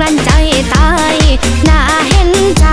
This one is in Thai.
กลั้นใจตายน่าเห็นใจ